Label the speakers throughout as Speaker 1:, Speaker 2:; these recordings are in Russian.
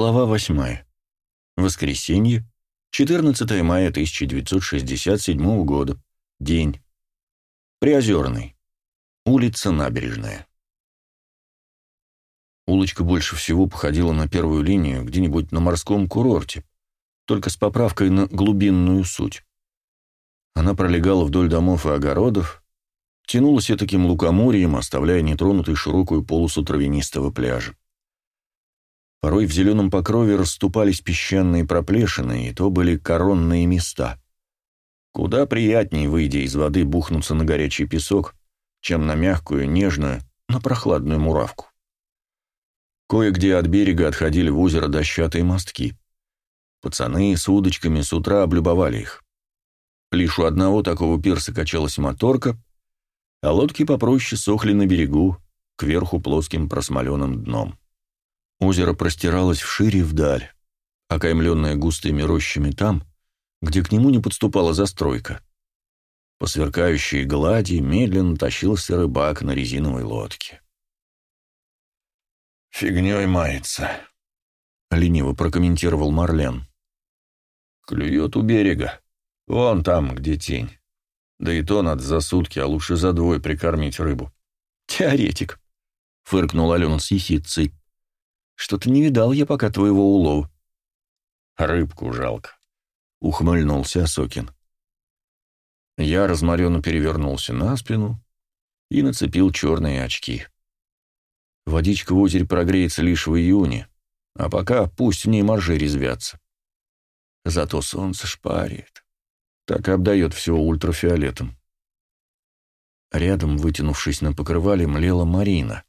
Speaker 1: Глава 8. Воскресенье, 14 мая 1967 года. День. Приозерный. Улица Набережная. Улочка больше всего походила на первую линию где-нибудь на морском курорте, только с поправкой на глубинную суть. Она пролегала вдоль домов и огородов, тянулась таким лукоморьем, оставляя нетронутой широкую полосу травянистого пляжа. Порой в зеленом покрове расступались песчаные проплешины, и то были коронные места. Куда приятнее, выйдя из воды, бухнуться на горячий песок, чем на мягкую, нежную, на прохладную муравку. Кое-где от берега отходили в озеро дощатые мостки. Пацаны с удочками с утра облюбовали их. Лишь у одного такого пирса качалась моторка, а лодки попроще сохли на берегу, кверху плоским просмоленным дном. Озеро простиралось вширь и вдаль, окаймленное густыми рощами там, где к нему не подступала застройка. По сверкающей глади медленно тащился рыбак на резиновой лодке.
Speaker 2: «Фигней мается», —
Speaker 1: лениво прокомментировал Марлен.
Speaker 2: «Клюет у берега. Вон там, где тень. Да и то надо за сутки, а лучше за двое прикормить рыбу».
Speaker 1: «Теоретик», — фыркнул Алена с ехидцей. Что-то не видал я пока твоего улова.
Speaker 2: Рыбку жалко,
Speaker 1: ухмыльнулся Сокин. Я разморенно перевернулся на спину и нацепил черные очки. Водичка в озере прогреется лишь в июне, а пока пусть в ней моржи резвятся. Зато солнце шпарит. Так и обдает все ультрафиолетом. Рядом, вытянувшись на покрывале, млела Марина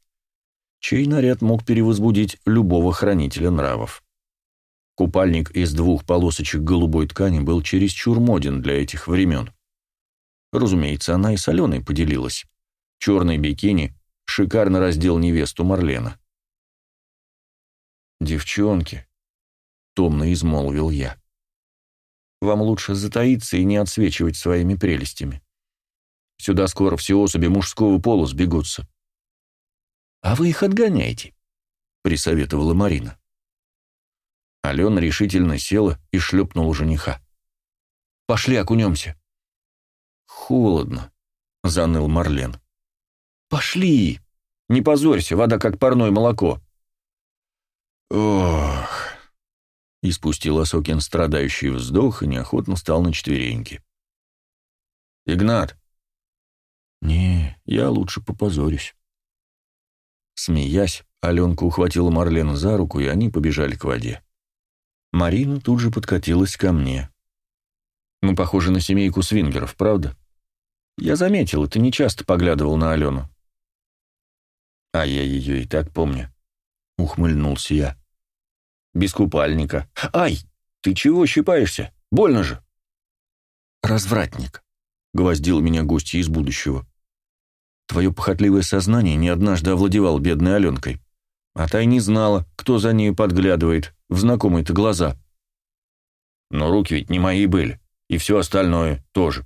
Speaker 1: чей наряд мог перевозбудить любого хранителя нравов. Купальник из двух полосочек голубой ткани был чересчур моден для этих времен. Разумеется, она и с поделилась. Черный бикини шикарно раздел невесту Марлена. «Девчонки», — томно измолвил я, — «вам лучше затаиться и не отсвечивать своими прелестями. Сюда скоро все особи мужского пола сбегутся. «А вы их отгоняйте», — присоветовала Марина. Алена решительно села и шлепнула жениха. «Пошли окунемся». «Холодно», — заныл Марлен. «Пошли! Не позорься, вода как парное молоко».
Speaker 2: «Ох!» — испустил Осокин страдающий вздох и неохотно стал на четвереньки.
Speaker 1: «Игнат!»
Speaker 2: «Не, я лучше попозорюсь».
Speaker 1: Смеясь, Аленка ухватила Марлена за руку, и они побежали к воде. Марина тут же подкатилась ко мне. «Ну, похоже на семейку свингеров, правда?» «Я заметил, ты нечасто поглядывал на Алену». «А я ее и так помню», — ухмыльнулся я. «Без купальника. Ай, ты чего щипаешься? Больно же!» «Развратник», — гвоздил меня гостья из будущего. Твое похотливое сознание не однажды овладевал бедной Аленкой. А та и не знала, кто за нею подглядывает, в знакомые-то глаза. Но руки ведь не мои были, и все остальное тоже.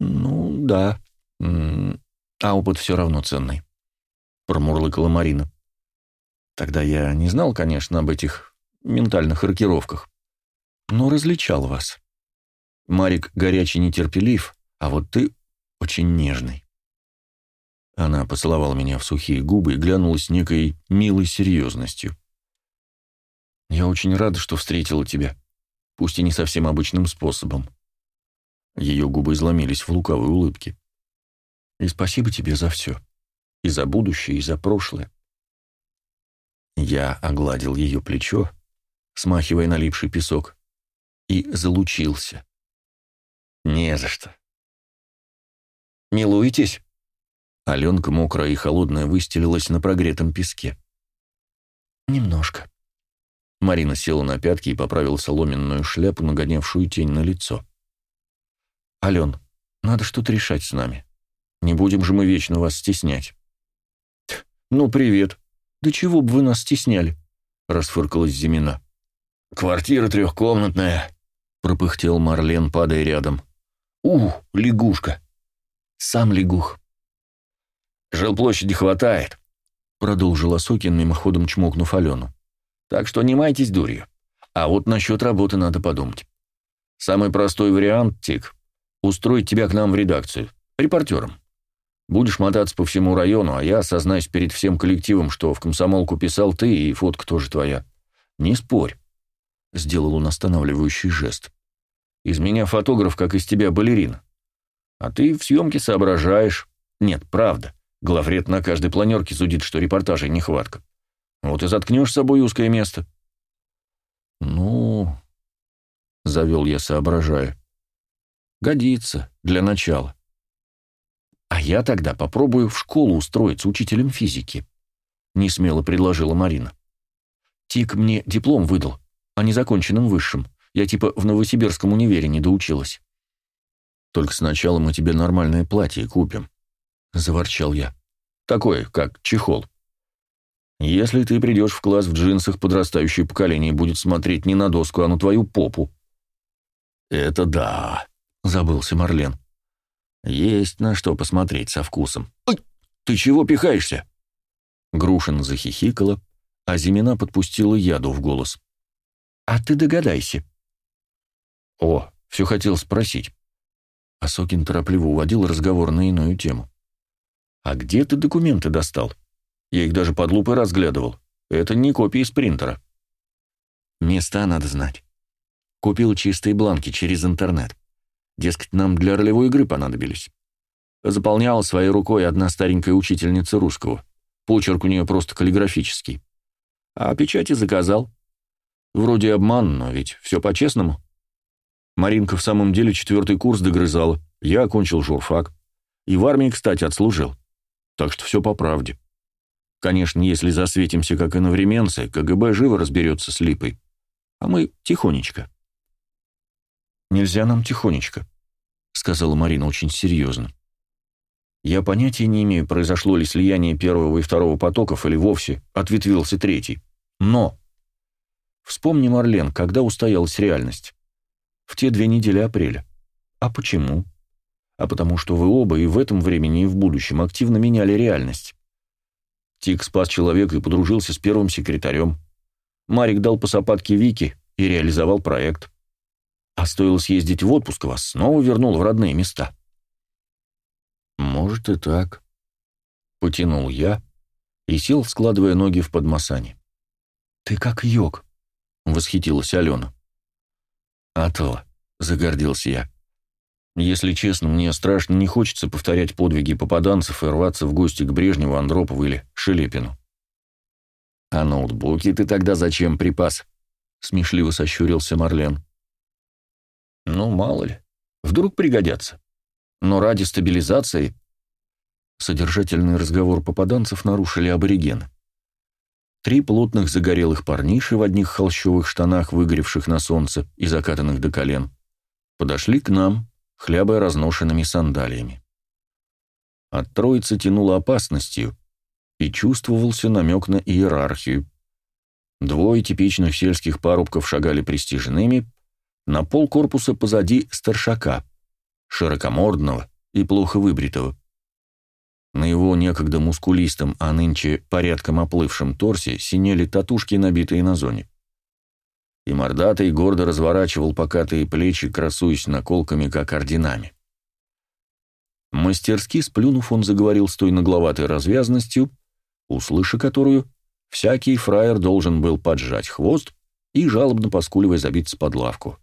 Speaker 1: Ну, да. А опыт все равно ценный, промурлыкала Марина. Тогда я не знал, конечно, об этих ментальных рокировках, но различал вас. Марик горячий нетерпелив, а вот ты очень нежный. Она поцеловала меня в сухие губы и глянула с некой милой серьезностью. «Я очень рада, что встретила тебя, пусть и не совсем обычным способом». Ее губы изломились в лукавой улыбке. «И спасибо тебе за все. И за будущее, и за прошлое». Я огладил ее плечо, смахивая налипший песок, и залучился. «Не за что». «Милуетесь?» Аленка, мокрая и холодная, выстелилась на прогретом песке. «Немножко». Марина села на пятки и поправила соломенную шляпу, нагонявшую тень на лицо. «Ален, надо что-то решать с нами. Не будем же мы вечно вас стеснять». «Ну, привет. Да чего бы вы нас стесняли?» — расфыркалась Зимина.
Speaker 2: «Квартира трехкомнатная», — пропыхтел Марлен, падая рядом.
Speaker 1: «У, лягушка!» «Сам лягух»,
Speaker 2: Жилплощади хватает», — продолжил Осокин, мимоходом чмокнув Алену.
Speaker 1: Так что не майтесь дурью. А вот насчет работы надо подумать. Самый простой вариант, Тик, устроить тебя к нам в редакцию, репортером. Будешь мотаться по всему району, а я осознаюсь перед всем коллективом, что в комсомолку писал ты, и фотка тоже твоя. Не спорь. Сделал он останавливающий жест. Из меня фотограф, как из тебя балерина. А ты в съемке соображаешь. Нет, правда. Главред на каждой планерке судит, что репортажей нехватка. Вот и заткнешь с собой узкое место. Ну, завел я, соображая. Годится, для начала. А я тогда попробую в школу устроиться учителем физики. Несмело предложила Марина. Тик мне диплом выдал о незаконченном высшем. Я типа в Новосибирском универе не доучилась. Только сначала мы тебе нормальное платье купим, заворчал я. Такое, как чехол. Если ты придешь в класс в джинсах, подрастающее поколение будет смотреть не на доску, а на твою попу. Это да, забылся Марлен. Есть на что посмотреть со вкусом. Ой, ты чего пихаешься? Грушин захихикала, а Зимина подпустила яду в голос. А ты догадайся. О, все хотел спросить. Осокин торопливо уводил разговор на иную тему. А где ты документы достал? Я их даже под лупой разглядывал. Это не копии из принтера. Места надо знать. Купил чистые бланки через интернет. Дескать, нам для ролевой игры понадобились. Заполняла своей рукой одна старенькая учительница русского. Почерк у нее просто каллиграфический. А печати заказал. Вроде обман, но ведь все по-честному. Маринка в самом деле четвертый курс догрызала. Я окончил журфак. И в армии, кстати, отслужил. Так что все по правде. Конечно, если засветимся как иновременцы, КГБ живо разберется с липой. А мы тихонечко. «Нельзя нам тихонечко», — сказала Марина очень серьезно. «Я понятия не имею, произошло ли слияние первого и второго потоков или вовсе ответвился третий. Но...» Вспомни, Марлен, когда устоялась реальность. В те две недели апреля. А почему? А потому что вы оба и в этом времени, и в будущем активно меняли реальность. Тик спас человека и подружился с первым секретарем. Марик дал по сапатке Вики и реализовал проект. А стоило съездить в отпуск, вас снова вернул в родные места. Может и так. Потянул я и сел, складывая ноги в подмасане. Ты как йог, восхитилась Алена. А то, загордился я. Если честно, мне страшно не хочется повторять подвиги попаданцев и рваться в гости к Брежневу, Андропову или Шелепину. «А ноутбуки ты тогда зачем припас?» — смешливо сощурился Марлен. Ну, мало ли. Вдруг пригодятся. Но ради стабилизации... Содержательный разговор попаданцев нарушили аборигены. Три плотных загорелых парниши в одних холщовых штанах, выгоревших на солнце и закатанных до колен, подошли к нам, хлябая разношенными сандалиями. От троицы тянуло опасностью, и чувствовался намек на иерархию. Двое типичных сельских парубков шагали пристиженными, на пол корпуса позади старшака, широкомордного и плохо выбритого. На его некогда мускулистом, а нынче порядком оплывшем торсе синели татушки, набитые на зоне. И мордатый гордо разворачивал покатые плечи, красуясь наколками, как орденами. Мастерски сплюнув, он заговорил с той нагловатой развязностью, услыша которую, всякий фраер должен был поджать хвост и, жалобно поскуливая, забиться под лавку.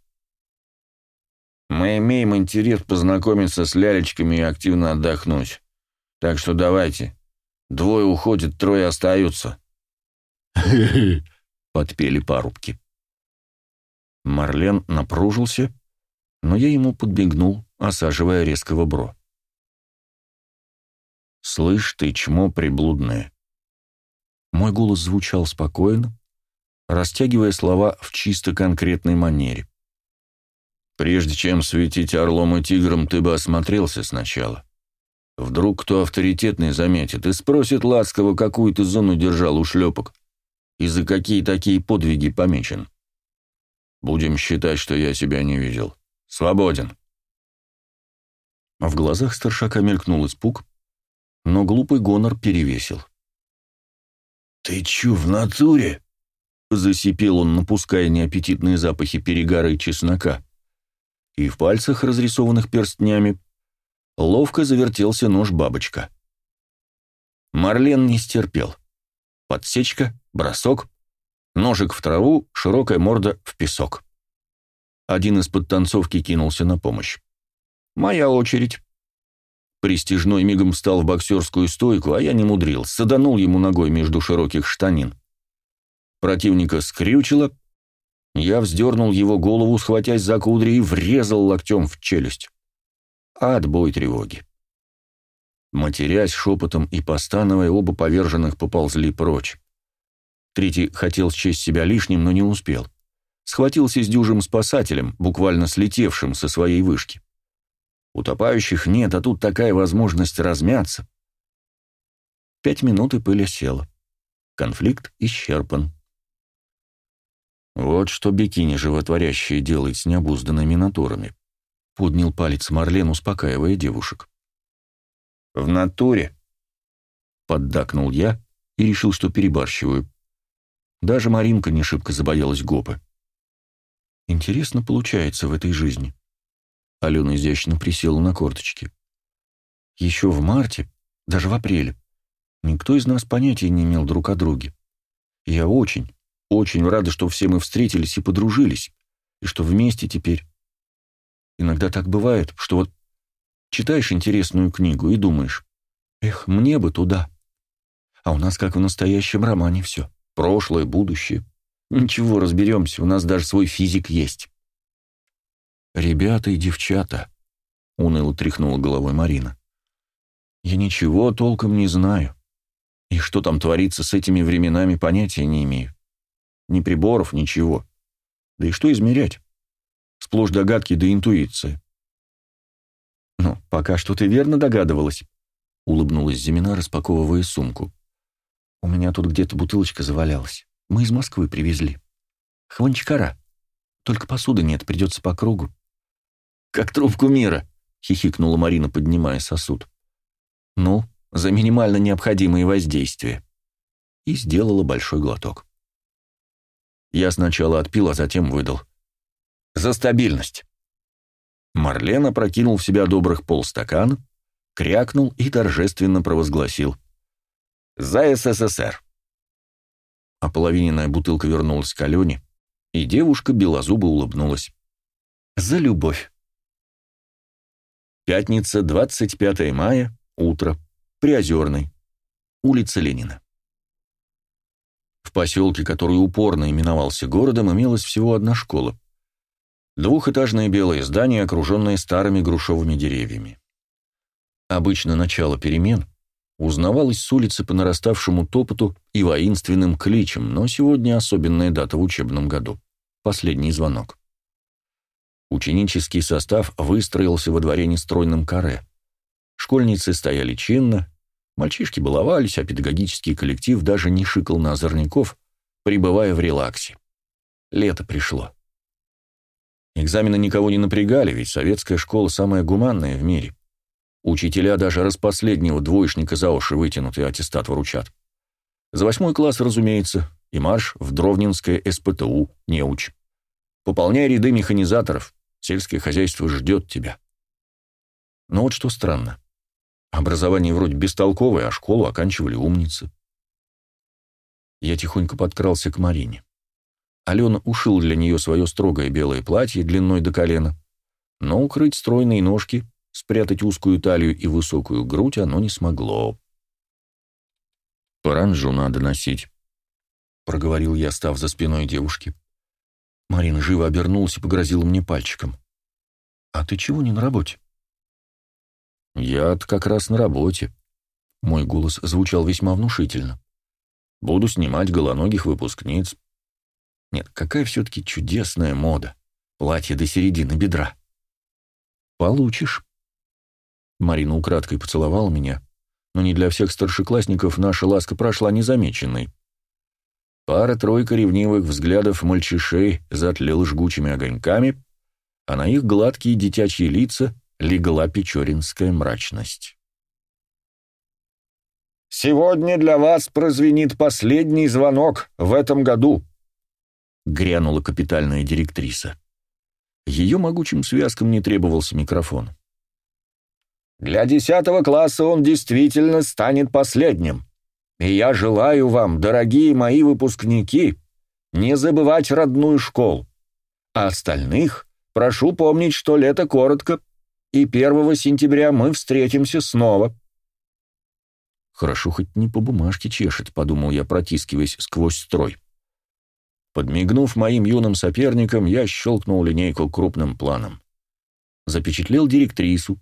Speaker 1: Мы имеем интерес познакомиться с лялечками и активно отдохнуть. Так что давайте. Двое уходят, трое остаются. подпели парубки. Марлен напружился, но я ему подбегнул, осаживая резкого бро. «Слышь ты, чмо приблудное!» Мой голос звучал спокойно, растягивая слова в чисто конкретной манере. Прежде чем светить орлом и тигром, ты бы осмотрелся сначала. Вдруг кто авторитетный заметит и спросит ласково, какую ты зону держал у шлепок и за какие такие подвиги помечен. Будем считать, что я себя не видел. Свободен. В глазах старшака мелькнул испуг, но глупый гонор перевесил. «Ты чё, в натуре?» Засипел он, напуская неаппетитные запахи перегара и чеснока. И в пальцах, разрисованных перстнями, ловко завертелся нож-бабочка. Марлен не стерпел. Подсечка, бросок, ножик в траву, широкая морда в песок. Один из подтанцовки кинулся на помощь. «Моя очередь». Престижной мигом встал в боксерскую стойку, а я не мудрил, саданул ему ногой между широких штанин. Противника скрючило, я вздернул его голову, схватясь за кудри, и врезал локтем в челюсть. Отбой тревоги. Матерясь шепотом и постановая, оба поверженных поползли прочь. Третий хотел счесть себя лишним, но не успел. Схватился с дюжим спасателем, буквально слетевшим со своей вышки. Утопающих нет, а тут такая возможность размяться. Пять минут и пыль села. Конфликт исчерпан. Вот что бикини животворящее делает с необузданными натурами. Поднял палец Марлен, успокаивая девушек. «В натуре?» Поддакнул я и решил, что перебарщиваю. Даже Маринка не шибко забоялась гопы. Интересно получается в этой жизни. Алена изящно присела на корточки. Еще в марте, даже в апреле, никто из нас понятия не имел друг о друге. Я очень, очень рада, что все мы встретились и подружились, и что вместе теперь. Иногда так бывает, что вот читаешь интересную книгу и думаешь, эх, мне бы туда. А у нас как в настоящем романе все. Прошлое, будущее. Ничего, разберемся, у нас даже свой физик есть. Ребята и девчата, уныло тряхнула головой Марина. Я ничего толком не знаю. И что там творится с этими временами, понятия не имею. Ни приборов, ничего. Да и что измерять? Сплошь догадки да интуиция. «Ну, пока что ты верно догадывалась», — улыбнулась Зимина, распаковывая сумку. «У меня тут где-то бутылочка завалялась. Мы из Москвы привезли. Хванчкара. Только посуды нет, придется по кругу». «Как трубку мира», — хихикнула Марина, поднимая сосуд. «Ну, за минимально необходимые воздействия». И сделала большой глоток. Я сначала отпил, а затем выдал. «За стабильность». Марлен опрокинул в себя добрых полстакана, крякнул и торжественно провозгласил. «За СССР!» Ополовиненная бутылка вернулась к Алене, и девушка белозубо улыбнулась. «За любовь!» Пятница, 25 мая, утро, Приозерный, улица Ленина. В поселке, который упорно именовался городом, имелась всего одна школа. Двухэтажное белое здание, окруженное старыми грушевыми деревьями. Обычно начало перемен узнавалось с улицы по нараставшему топоту и воинственным кличам, но сегодня особенная дата в учебном году. Последний звонок. Ученический состав выстроился во дворе нестройным каре. Школьницы стояли чинно, Мальчишки баловались, а педагогический коллектив даже не шикал на озорников, пребывая в релаксе. Лето пришло. Экзамены никого не напрягали, ведь советская школа самая гуманная в мире. Учителя даже распоследнего двоечника за уши вытянут и аттестат вручат. За восьмой класс, разумеется, и марш в Дровнинское СПТУ не уч. Пополняй ряды механизаторов, сельское хозяйство ждет тебя. Но вот что странно. Образование вроде бестолковое, а школу оканчивали умницы. Я тихонько подкрался к Марине. Алена ушил для нее свое строгое белое платье длиной до колена, но укрыть стройные ножки, спрятать узкую талию и высокую грудь оно не смогло. «Паранжу надо носить», — проговорил я, став за спиной девушки. Марина живо обернулась и погрозила мне пальчиком. «А ты чего не на работе?» я как раз на работе». Мой голос звучал весьма внушительно. «Буду снимать голоногих выпускниц». Нет, какая все-таки чудесная мода. Платье до середины бедра. «Получишь». Марина украдкой поцеловала меня, но не для всех старшеклассников наша ласка прошла незамеченной. Пара-тройка ревнивых взглядов мальчишей затлела жгучими огоньками, а на их гладкие детячьи лица легла печоринская мрачность.
Speaker 3: «Сегодня для вас прозвенит последний звонок в этом году», —
Speaker 1: грянула капитальная директриса. Ее могучим связкам не требовался микрофон. «Для десятого класса он действительно станет последним. И я желаю вам, дорогие мои выпускники, не забывать родную школу. А остальных прошу помнить, что лето коротко, и 1 сентября мы встретимся снова». «Хорошо, хоть не по бумажке чешет», — подумал я, протискиваясь сквозь строй. Подмигнув моим юным соперникам, я щелкнул линейку крупным планом. Запечатлел директрису.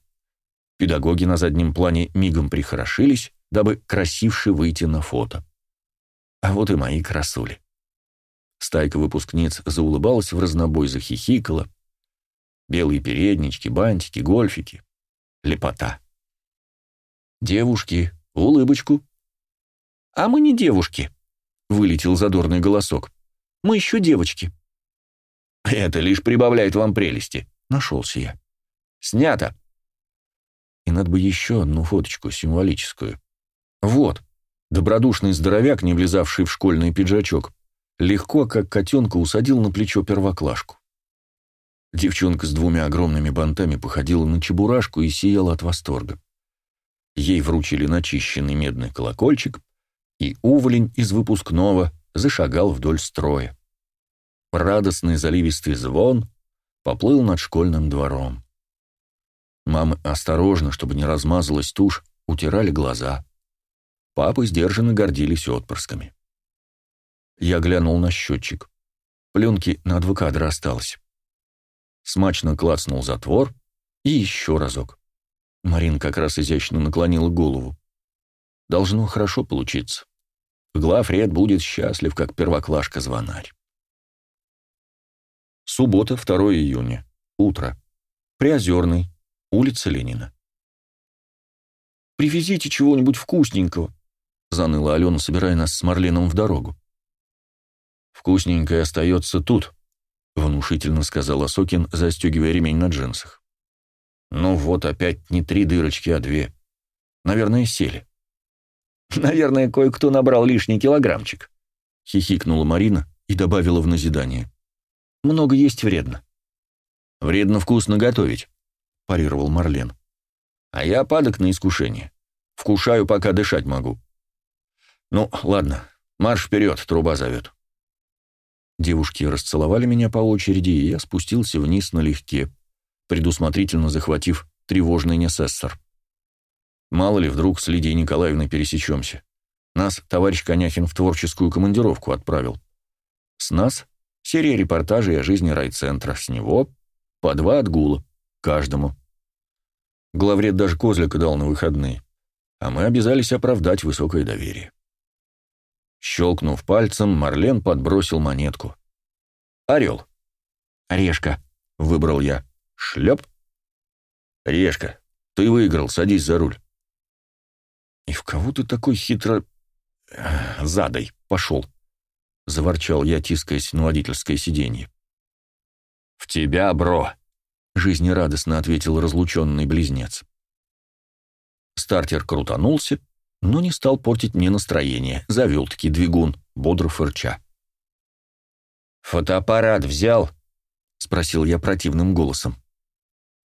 Speaker 1: Педагоги на заднем плане мигом прихорошились, дабы красивше выйти на фото. А вот и мои красули. Стайка выпускниц заулыбалась в разнобой, захихикала. Белые переднички, бантики, гольфики. Лепота. «Девушки, улыбочку!» «А мы не девушки!» — вылетел задорный голосок. Мы еще девочки». «Это лишь прибавляет вам прелести», — нашелся я. «Снято». И надо бы еще одну фоточку символическую. Вот, добродушный здоровяк, не влезавший в школьный пиджачок, легко, как котенка, усадил на плечо первоклашку. Девчонка с двумя огромными бантами походила на чебурашку и сияла от восторга. Ей вручили начищенный медный колокольчик, и уволень из выпускного зашагал вдоль строя. Радостный заливистый звон поплыл над школьным двором. Мамы осторожно, чтобы не размазалась тушь, утирали глаза. Папы сдержанно гордились отпрысками. Я глянул на счетчик. Пленки на два кадра осталось. Смачно клацнул затвор и еще разок. Марин как раз изящно наклонила голову. Должно хорошо получиться. Главред будет счастлив, как первоклашка-звонарь. Суббота, 2 июня. Утро. Приозерный. Улица Ленина. «Привезите чего-нибудь вкусненького», — заныла Алена, собирая нас с Марленом в дорогу. «Вкусненькое остается тут», — внушительно сказал Осокин, застегивая ремень на джинсах. «Ну вот опять не три дырочки, а две. Наверное, сели».
Speaker 2: Наверное, кое-кто набрал лишний килограммчик.
Speaker 1: Хихикнула Марина и добавила в назидание.
Speaker 2: Много есть вредно.
Speaker 1: Вредно вкусно готовить, парировал Марлен. А я падок на искушение. Вкушаю, пока дышать могу. Ну, ладно, марш вперед, труба зовет. Девушки расцеловали меня по очереди, и я спустился вниз налегке, предусмотрительно захватив тревожный несессор. Мало ли, вдруг с Лидией Николаевной пересечемся. Нас товарищ Коняхин в творческую командировку отправил. С нас серия репортажей о жизни райцентра, с него по два отгула, каждому. Главред даже козлика дал на выходные, а мы обязались оправдать высокое доверие. Щелкнув пальцем, Марлен подбросил монетку. «Орел». «Решка», — выбрал я. «Шлеп». «Решка, ты выиграл, садись за руль». «И в кого ты такой хитро... задой пошел?» — заворчал я, тискаясь на водительское сиденье. «В тебя, бро!» — жизнерадостно ответил разлученный близнец. Стартер крутанулся, но не стал портить мне настроение, завел-таки двигун, бодро фырча.
Speaker 2: «Фотоаппарат взял?»
Speaker 1: — спросил я противным голосом.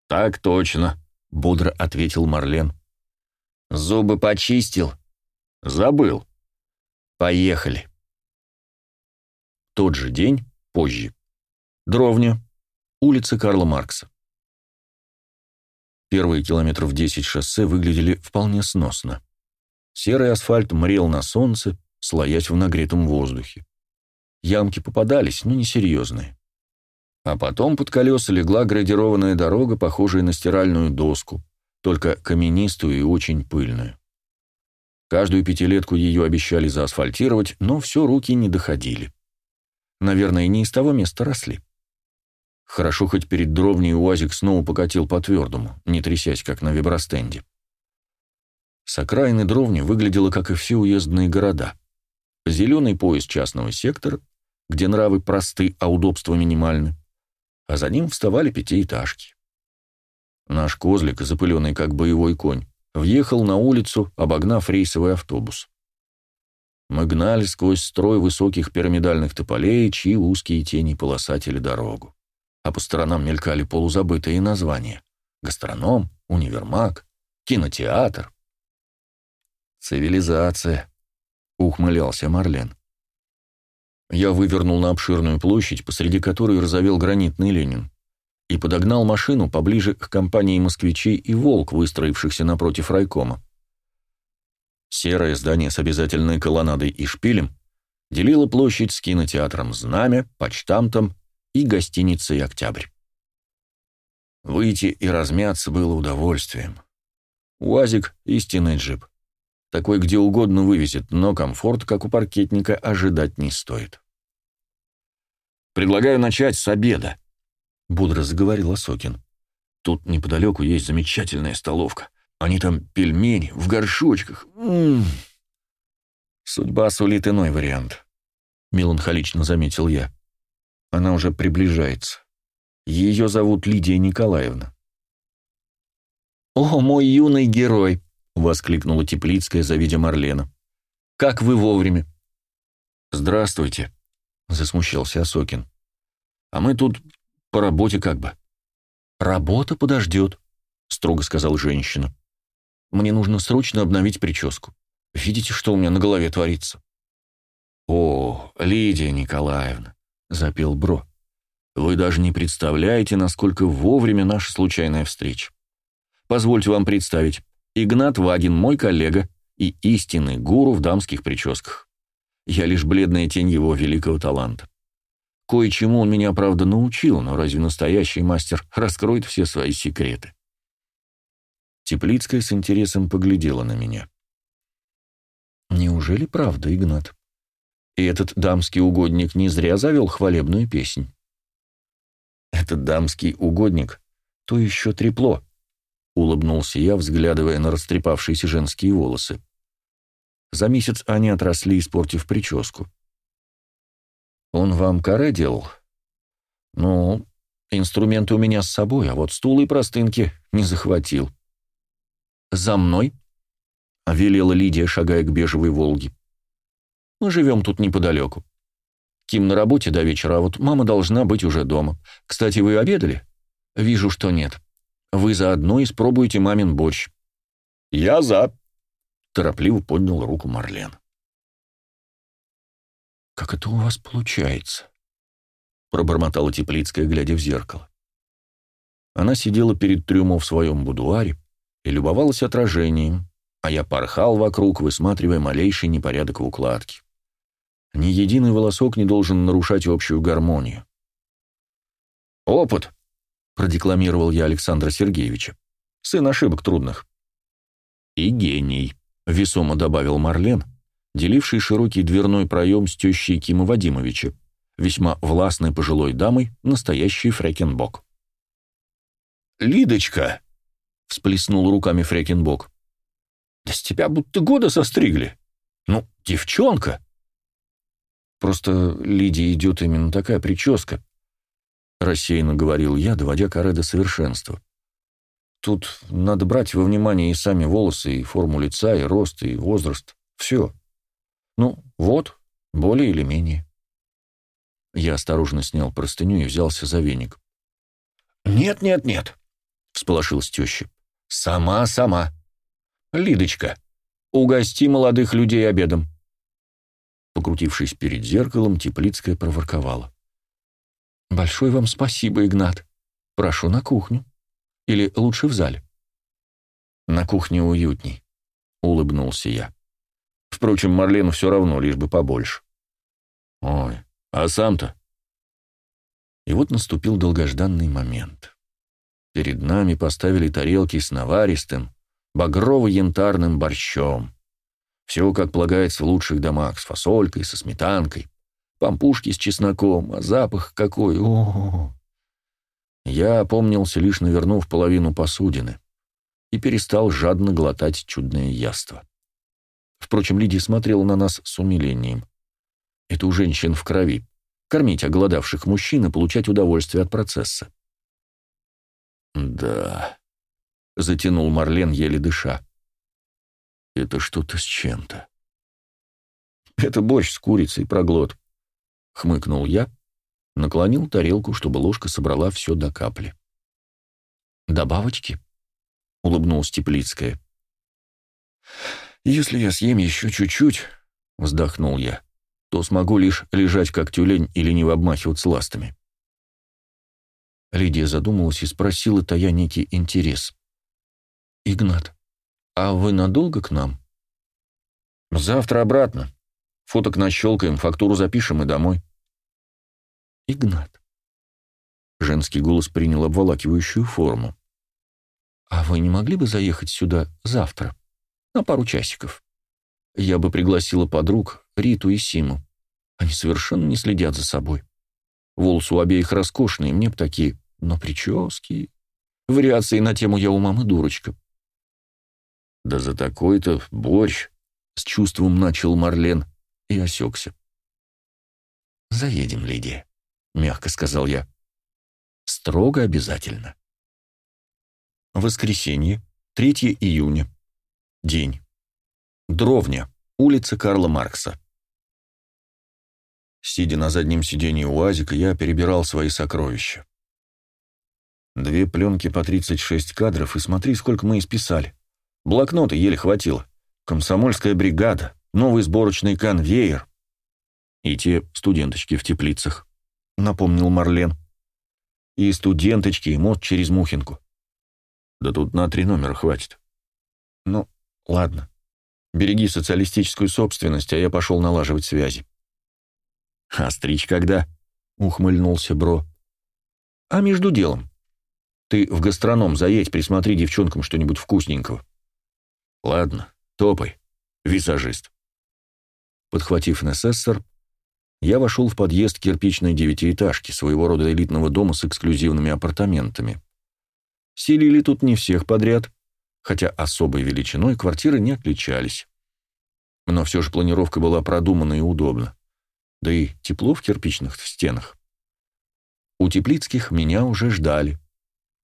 Speaker 2: «Так точно», — бодро ответил Марлен. Зубы почистил? Забыл. Поехали.
Speaker 1: Тот же день, позже. Дровня. Улица Карла Маркса. Первые километров 10 шоссе выглядели вполне сносно. Серый асфальт мрел на солнце, слоясь в нагретом воздухе. Ямки попадались, но несерьезные. А потом под колеса легла градированная дорога, похожая на стиральную доску, только каменистую и очень пыльную. Каждую пятилетку ее обещали заасфальтировать, но все руки не доходили. Наверное, не из того места росли. Хорошо, хоть перед дровней УАЗик снова покатил по твердому, не трясясь, как на вибростенде. С окраины дровни выглядело, как и все уездные города. Зеленый пояс частного сектора, где нравы просты, а удобства минимальны, а за ним вставали пятиэтажки. Наш козлик, запыленный как боевой конь, въехал на улицу, обогнав рейсовый автобус. Мы гнали сквозь строй высоких пирамидальных тополей, чьи узкие тени полосатили дорогу. А по сторонам мелькали полузабытые названия. Гастроном, универмаг, кинотеатр. «Цивилизация», — ухмылялся Марлен. Я вывернул на обширную площадь, посреди которой разовел гранитный Ленин, и подогнал машину поближе к компании москвичей и «Волк», выстроившихся напротив райкома. Серое здание с обязательной колоннадой и шпилем делило площадь с кинотеатром «Знамя», почтамтом и гостиницей «Октябрь». Выйти и размяться было удовольствием. УАЗик — истинный джип. Такой где угодно вывезет, но комфорт, как у паркетника, ожидать не стоит. «Предлагаю начать с обеда», — бодро заговорил Осокин. «Тут неподалеку есть замечательная столовка. Они там пельмени в горшочках. М -м -м. Судьба сулит иной вариант, меланхолично заметил я. Она уже приближается. Ее зовут Лидия Николаевна. «О, мой юный герой!» — воскликнула Теплицкая, завидя Марлена. «Как вы вовремя!» «Здравствуйте!» — засмущался Осокин. «А мы тут по работе как бы». «Работа подождет», — строго сказала женщина. Мне нужно срочно обновить прическу. Видите, что у меня на голове творится?» «О, Лидия Николаевна», — запел Бро, — «вы даже не представляете, насколько вовремя наша случайная встреча. Позвольте вам представить, Игнат Вагин, мой коллега и истинный гуру в дамских прическах. Я лишь бледная тень его великого таланта. Кое-чему он меня, правда, научил, но разве настоящий мастер раскроет все свои секреты? Теплицкая с интересом поглядела на меня. «Неужели правда, Игнат? И этот дамский угодник не зря завел хвалебную песнь?» «Этот дамский угодник — то еще трепло», — улыбнулся я, взглядывая на растрепавшиеся женские волосы. За месяц они отросли, испортив прическу. «Он вам каре делал?» «Ну, инструменты у меня с собой, а вот стул и простынки не захватил». «За мной!» — велела Лидия, шагая к бежевой «Волге». «Мы живем тут неподалеку. Ким на работе до вечера, а вот мама должна быть уже дома. Кстати, вы обедали?» «Вижу, что нет. Вы заодно испробуйте мамин борщ». «Я за!» — торопливо поднял руку Марлен. «Как это у вас получается?» — пробормотала Теплицкая, глядя в зеркало. Она сидела перед трюмо в своем будуаре, и любовалась отражением, а я порхал вокруг, высматривая малейший непорядок в укладке. Ни единый волосок не должен нарушать общую гармонию. «Опыт!» — продекламировал я Александра Сергеевича. «Сын ошибок трудных». «И гений», — весомо добавил Марлен, деливший широкий дверной проем с тещей Кима Вадимовича, весьма властной пожилой дамой, настоящий фрекенбок. «Лидочка!» — всплеснул руками Фрекенбок. «Да с тебя будто года состригли. Ну, девчонка!» «Просто Лидии идет именно такая прическа», — рассеянно говорил я, доводя каре до совершенства. «Тут надо брать во внимание и сами волосы, и форму лица, и рост, и возраст. Все. Ну, вот, более или менее». Я осторожно снял простыню и взялся за веник. «Нет, нет, нет», — всполошилась теща. «Сама, сама. Лидочка, угости молодых людей обедом». Покрутившись перед зеркалом, Теплицкая проворковала. «Большое вам спасибо, Игнат. Прошу на кухню. Или лучше в зале». «На кухне уютней», — улыбнулся я. Впрочем, Марлену все равно, лишь бы побольше. «Ой, а сам-то?» И вот наступил долгожданный момент. Перед нами поставили тарелки с наваристым, багрово-янтарным борщом. Все, как полагается в лучших домах, с фасолькой, со сметанкой, пампушки с чесноком, а запах какой! О, -о, -о. Я опомнился, лишь навернув половину посудины, и перестал жадно глотать чудное яство. Впрочем, Лидия смотрела на нас с умилением. Это у женщин в крови. Кормить оголодавших мужчин и получать удовольствие от процесса. «Да», — затянул Марлен, еле дыша. «Это что-то с чем-то». Это борщ с курицей, проглот. Хмыкнул я, наклонил тарелку, чтобы ложка собрала все до капли. «Добавочки?» — улыбнулась Теплицкая. «Если я съем еще чуть-чуть», — вздохнул я, — «то смогу лишь лежать как тюлень или не обмахиваться ластами». Лидия задумалась и спросила, тая некий интерес. «Игнат, а вы надолго к нам?» «Завтра обратно. Фоток нащелкаем, фактуру запишем и домой». «Игнат». Женский голос принял обволакивающую форму. «А вы не могли бы заехать сюда завтра? На пару часиков? Я бы пригласила подруг Риту и Симу. Они совершенно не следят за собой. Волосы у обеих роскошные, мне б такие, но прически... Вариации на тему «я у мамы дурочка». «Да за такой-то борщ!» — с чувством начал Марлен и осекся. «Заедем, Лидия», — мягко сказал я. «Строго обязательно». Воскресенье, 3 июня. День. Дровня, улица Карла Маркса. Сидя на заднем сиденье УАЗика, я перебирал свои сокровища. Две пленки по 36 кадров, и смотри, сколько мы исписали. Блокнота еле хватило. Комсомольская бригада, новый сборочный конвейер. И те студенточки в теплицах, напомнил Марлен. И студенточки, и мост через Мухинку. Да тут на три номера хватит. Ну, ладно. Береги социалистическую собственность, а я пошел налаживать связи. А стричь когда? Ухмыльнулся Бро. А между делом. Ты в гастроном заедь, присмотри девчонкам что-нибудь вкусненького. Ладно, топай, визажист. Подхватив Несессор, я вошел в подъезд кирпичной девятиэтажки, своего рода элитного дома с эксклюзивными апартаментами. Селили тут не всех подряд, хотя особой величиной квартиры не отличались. Но все же планировка была продумана и удобна. Да и тепло в кирпичных стенах. У Теплицких меня уже ждали.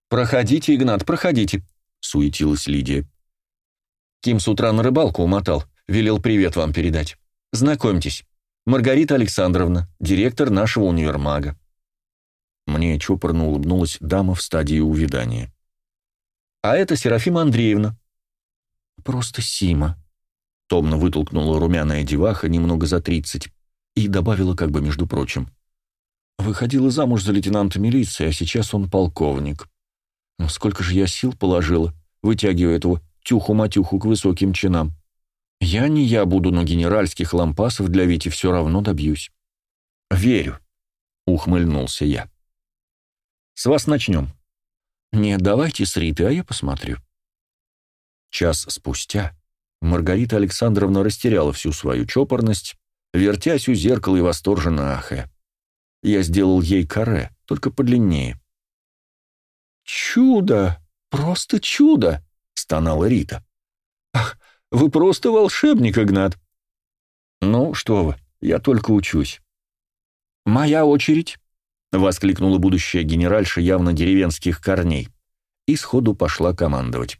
Speaker 1: «Проходите, Игнат, проходите», — суетилась Лидия. Ким с утра на рыбалку умотал, велел привет вам передать. Знакомьтесь, Маргарита Александровна, директор нашего универмага. Мне чопорно улыбнулась дама в стадии увядания. А это Серафима Андреевна. Просто Сима. Томно вытолкнула румяная деваха немного за тридцать и добавила как бы между прочим. Выходила замуж за лейтенанта милиции, а сейчас он полковник. Но сколько же я сил положила, вытягивая этого тюху-матюху к высоким чинам. Я не я буду, но генеральских лампасов для Вити все равно добьюсь. Верю, ухмыльнулся я. С вас начнем. Нет, давайте с Риты, а я посмотрю. Час спустя Маргарита Александровна растеряла всю свою чопорность, вертясь у зеркала и восторженно ахая. Я сделал ей каре, только подлиннее. «Чудо! Просто чудо!» — стонала Рита. «Ах, вы просто волшебник, Игнат!» «Ну, что вы, я только учусь». «Моя очередь!» — воскликнула будущая генеральша явно деревенских корней. И сходу пошла командовать.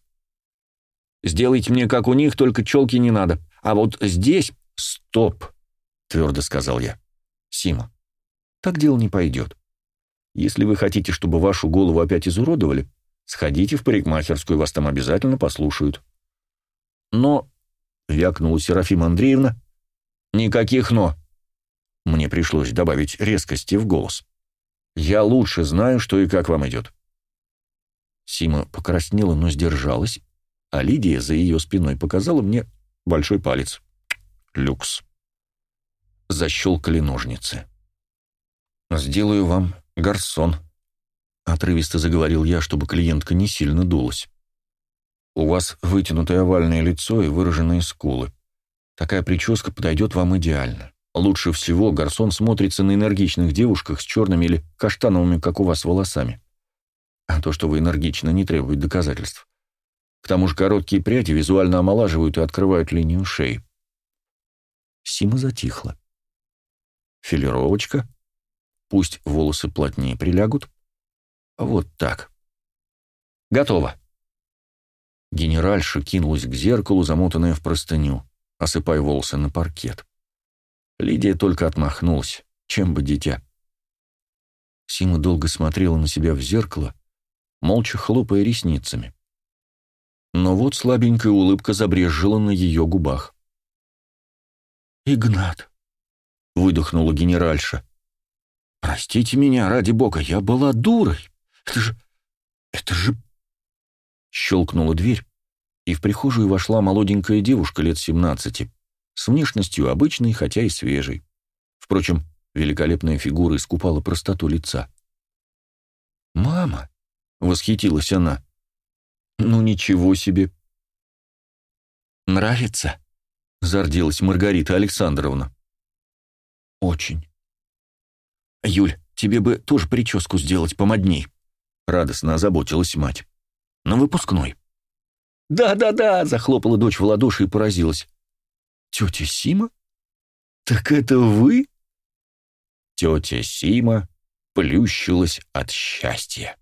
Speaker 1: «Сделайте мне, как у них, только челки не надо. А вот здесь...» «Стоп!» — твердо сказал я. «Сима, так дело не пойдет. Если вы хотите, чтобы вашу голову опять изуродовали, сходите в парикмахерскую, вас там обязательно послушают. Но, — вякнула Серафима Андреевна, — никаких «но». Мне пришлось добавить резкости в голос. Я лучше знаю, что и как вам идет. Сима покраснела, но сдержалась, а Лидия за ее спиной показала мне большой палец. Люкс. Защелкали ножницы. «Сделаю вам «Гарсон», — отрывисто заговорил я, чтобы клиентка не сильно дулась. «У вас вытянутое овальное лицо и выраженные скулы. Такая прическа подойдет вам идеально. Лучше всего гарсон смотрится на энергичных девушках с черными или каштановыми, как у вас, волосами. А то, что вы энергично, не требует доказательств. К тому же короткие пряди визуально омолаживают и открывают линию шеи». Сима затихла. «Филировочка?» Пусть волосы плотнее прилягут. Вот так. Готово. Генеральша кинулась к зеркалу, замотанная в простыню, осыпая волосы на паркет. Лидия только отмахнулась. Чем бы дитя? Сима долго смотрела на себя в зеркало, молча хлопая ресницами. Но вот слабенькая улыбка забрежжила на ее губах. «Игнат», — выдохнула генеральша, — «простите меня, ради бога, я была дурой. Это же... это же...» Щелкнула дверь, и в прихожую вошла молоденькая девушка лет семнадцати, с внешностью обычной, хотя и свежей. Впрочем, великолепная фигура искупала простоту лица. «Мама!» — восхитилась она. «Ну ничего себе!» «Нравится?» — зарделась Маргарита Александровна. «Очень». «Юль, тебе бы тоже прическу сделать помодней», — радостно озаботилась мать. «На выпускной». «Да-да-да!» — захлопала дочь в ладоши и поразилась. «Тетя Сима? Так это вы?» Тетя Сима плющилась от счастья.